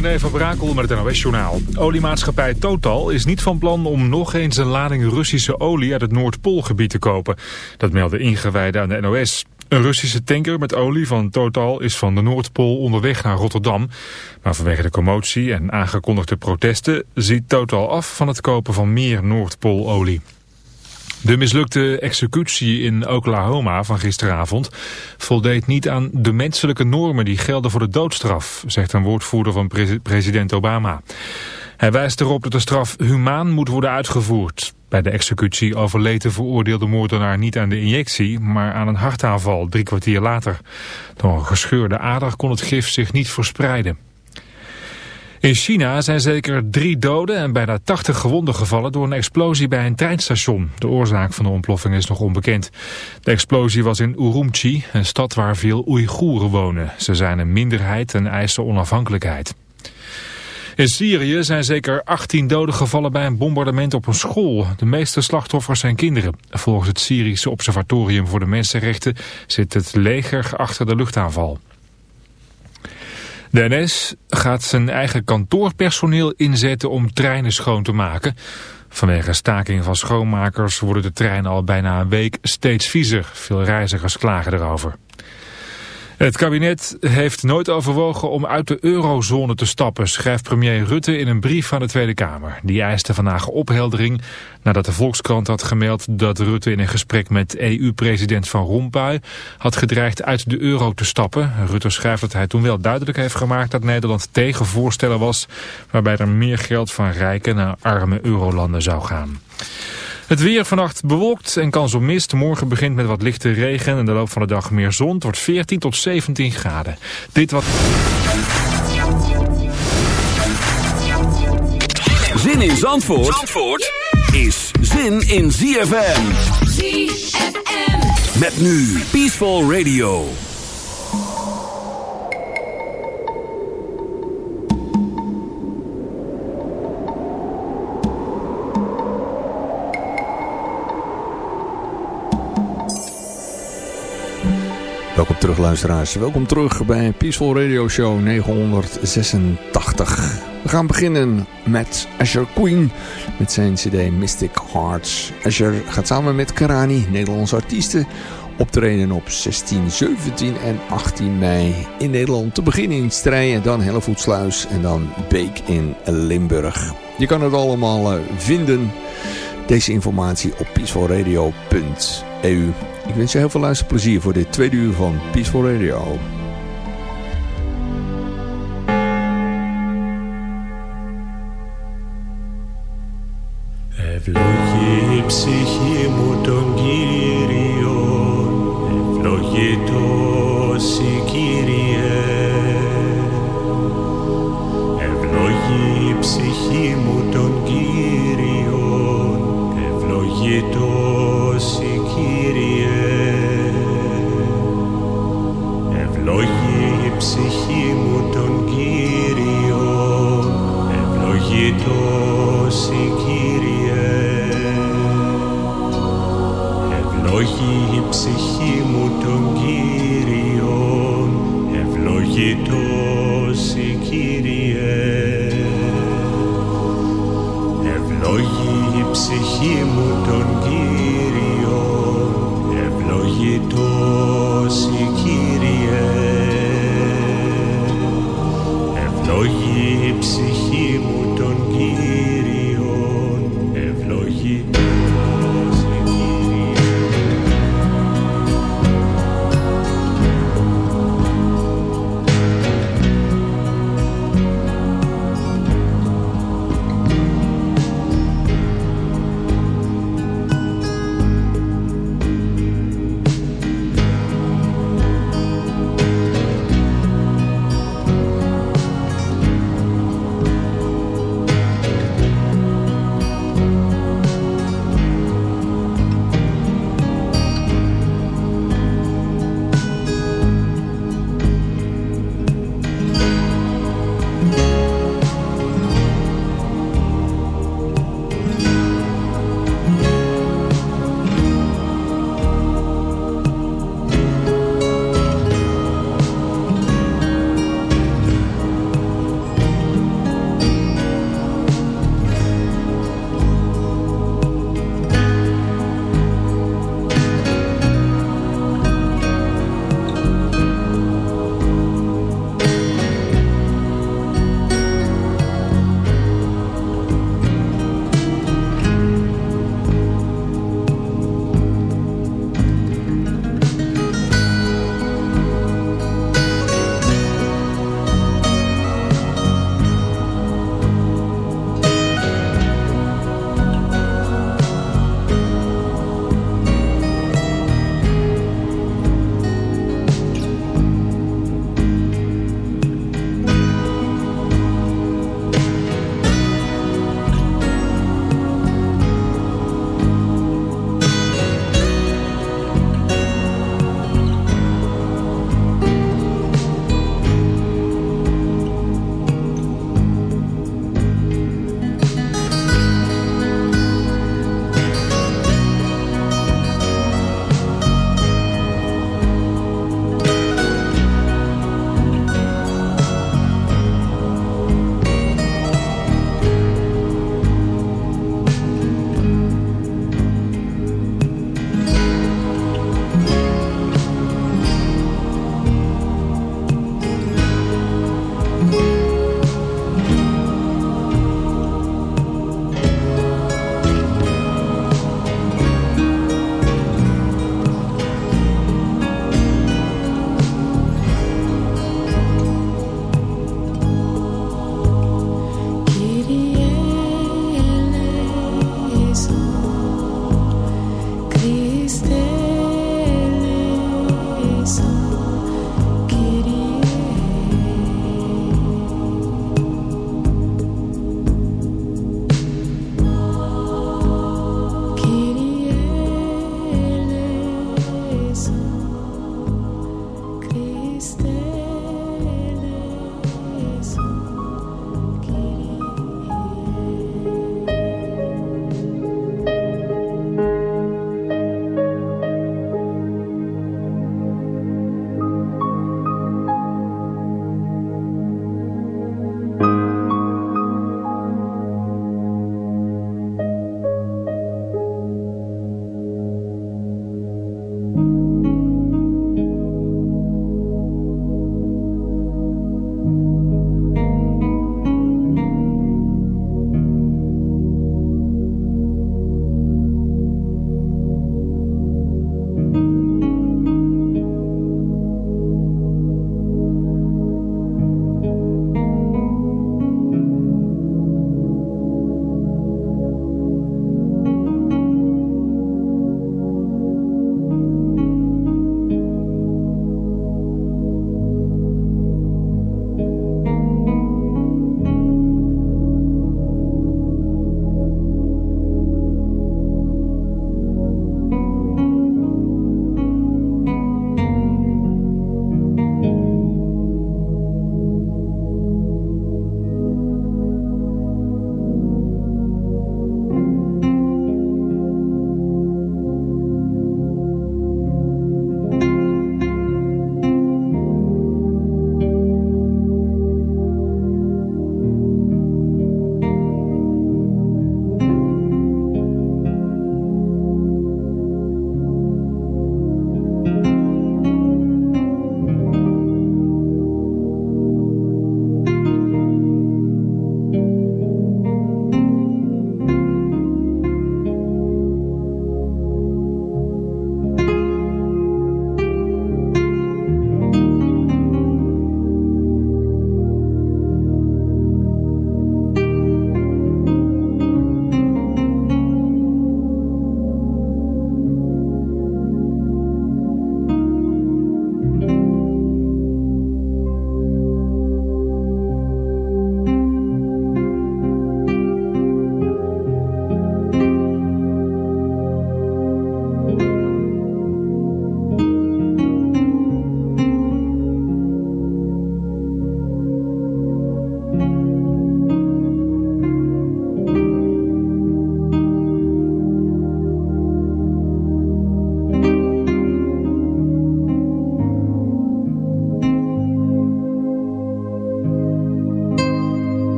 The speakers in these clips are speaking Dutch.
René van Brakel met het NOS-journaal. Oliemaatschappij Total is niet van plan om nog eens een lading Russische olie uit het Noordpoolgebied te kopen. Dat melden ingewijden aan de NOS. Een Russische tanker met olie van Total is van de Noordpool onderweg naar Rotterdam. Maar vanwege de commotie en aangekondigde protesten ziet Total af van het kopen van meer Noordpoololie. De mislukte executie in Oklahoma van gisteravond voldeed niet aan de menselijke normen die gelden voor de doodstraf, zegt een woordvoerder van president Obama. Hij wijst erop dat de straf humaan moet worden uitgevoerd. Bij de executie overleed de veroordeelde moordenaar niet aan de injectie, maar aan een hartaanval drie kwartier later. Door een gescheurde ader kon het gif zich niet verspreiden. In China zijn zeker drie doden en bijna 80 gewonden gevallen door een explosie bij een treinstation. De oorzaak van de ontploffing is nog onbekend. De explosie was in Urumqi, een stad waar veel Oeigoeren wonen. Ze zijn een minderheid en eisen onafhankelijkheid. In Syrië zijn zeker 18 doden gevallen bij een bombardement op een school. De meeste slachtoffers zijn kinderen. Volgens het Syrische Observatorium voor de Mensenrechten zit het leger achter de luchtaanval. De gaat zijn eigen kantoorpersoneel inzetten om treinen schoon te maken. Vanwege staking van schoonmakers worden de treinen al bijna een week steeds viezer. Veel reizigers klagen erover. Het kabinet heeft nooit overwogen om uit de eurozone te stappen, schrijft premier Rutte in een brief aan de Tweede Kamer. Die eiste vandaag opheldering nadat de Volkskrant had gemeld dat Rutte in een gesprek met EU-president Van Rompuy had gedreigd uit de euro te stappen. Rutte schrijft dat hij toen wel duidelijk heeft gemaakt dat Nederland tegen voorstellen was waarbij er meer geld van rijke naar arme eurolanden zou gaan. Het weer vannacht bewolkt en kans op mist. Morgen begint met wat lichte regen en de loop van de dag meer zon. Het wordt 14 tot 17 graden. Dit wat... Zin in Zandvoort, Zandvoort is zin in ZFM. ZFM. Met nu Peaceful Radio. Welkom terug luisteraars. Welkom terug bij Peaceful Radio Show 986. We gaan beginnen met Asher Queen met zijn cd Mystic Hearts. Asher gaat samen met Karani, Nederlandse artiesten, optreden op 16, 17 en 18 mei in Nederland. Te beginnen in Strijen, dan Hellevoetsluis en dan Beek in Limburg. Je kan het allemaal eh, vinden, deze informatie op peacefulradio.eu. Ik wens je heel veel luisterplezier voor dit tweede uur van Peaceful Radio. Ευλογή ψυχή μου τον Κύριον, ευλογητός Ψυχή μου τον Κύριον, ευλογητός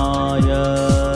य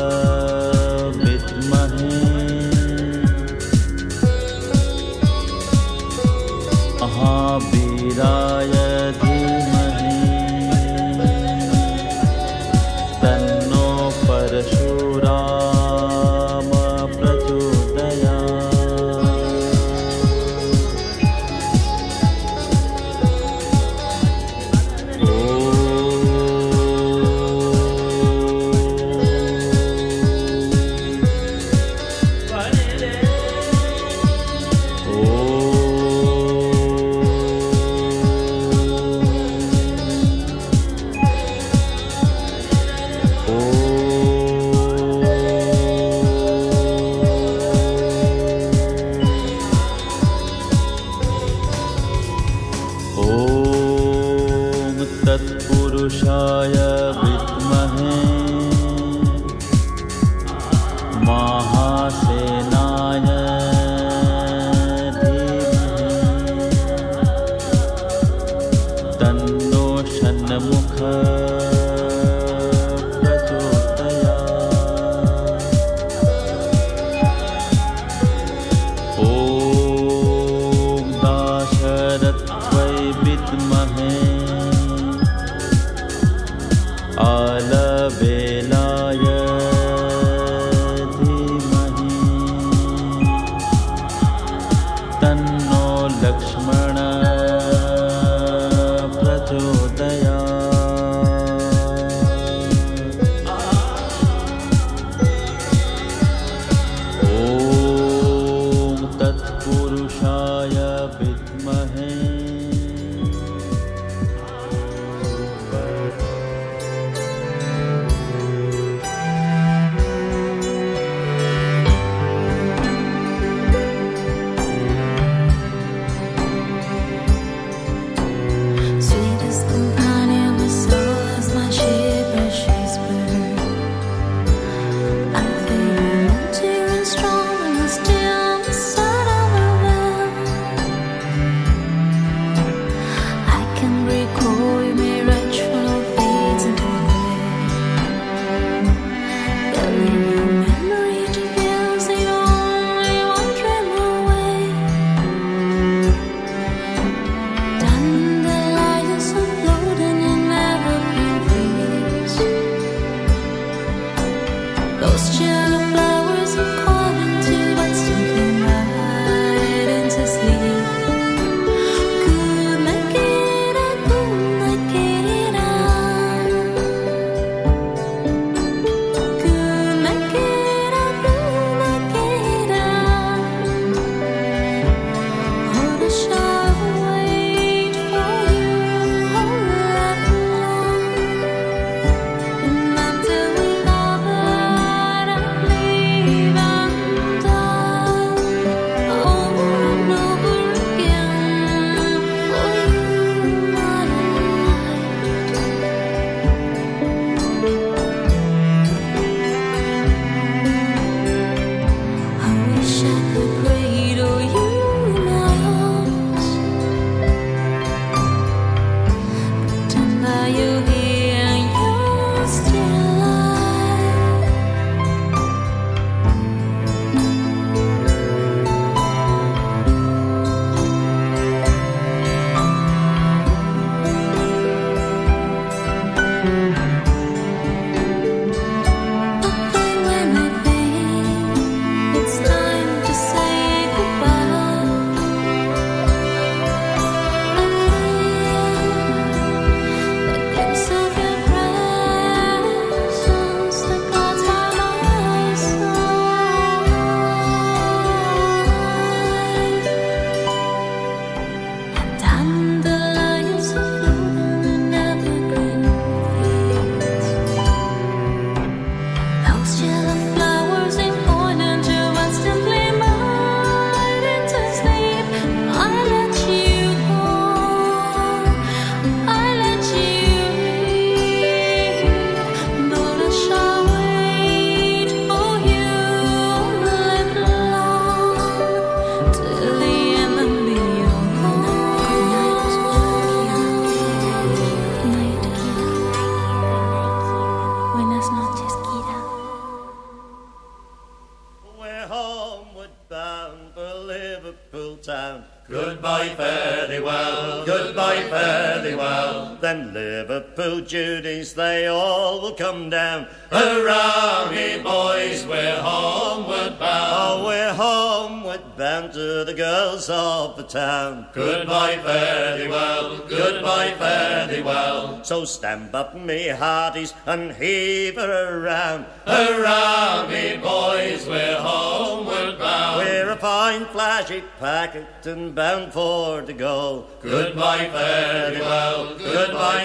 So stamp up me hearties and heave her around. Hurrah, me boys, we're homeward bound. We're a fine flashy packet and bound for to go. Goodbye, thee well. Goodbye,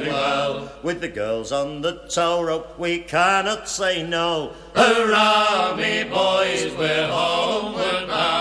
thee well. With the girls on the tow rope, we cannot say no. Hurrah, me boys, we're homeward bound.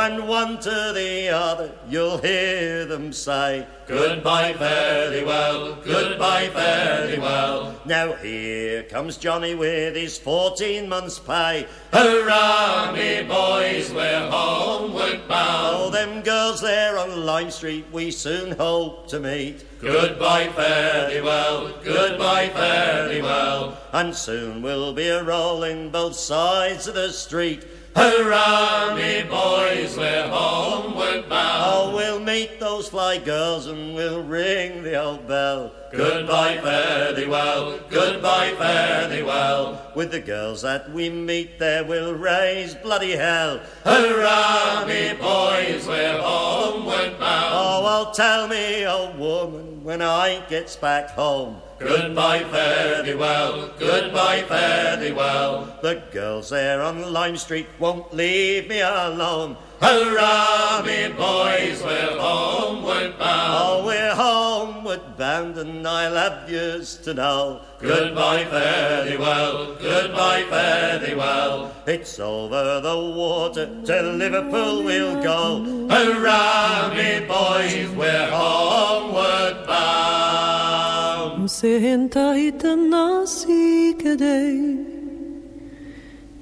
And one to the other, you'll hear them say, Goodbye, fare thee well. Goodbye, fare thee well. Now here comes Johnny with his fourteen months' pay. Hurrah, me boys, we're homeward bound. Oh, them girls there on Lime Street, we soon hope to meet. Goodbye, fare thee well. Goodbye, fare thee well. And soon we'll be a rolling both sides of the street. Hurrah, me boys, we're homeward bound. Oh, we'll meet those fly girls and we'll ring the old bell. Goodbye, fare thee well. Goodbye, fare thee well. With the girls that we meet there, we'll raise bloody hell. Hurrah, me boys, we're homeward bound. Oh, well, tell me, old woman, when I gets back home. Goodbye, fare thee well. Goodbye, fare thee well. The girls there on Lime Street won't leave me alone. Hurrah, me boys, we're homeward bound. Oh, we're homeward bound, and I'll have yous to know. Goodbye, fare thee well. Goodbye, fare thee well. It's over the water to Liverpool we'll go. Hurrah, me boys, we're homeward bound. Senta nasi kadei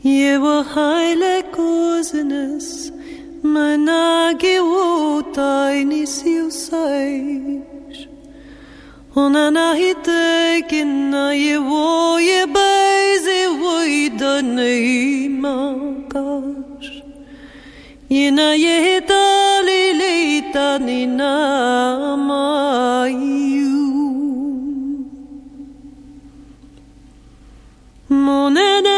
Yewa haile kozenes מנהגיהו תייניסיו סייש וננהיתי כנאיו יבייזי וידני מקש ינהיתלי ליתנינא מאיו מוננה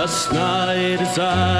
Last night as I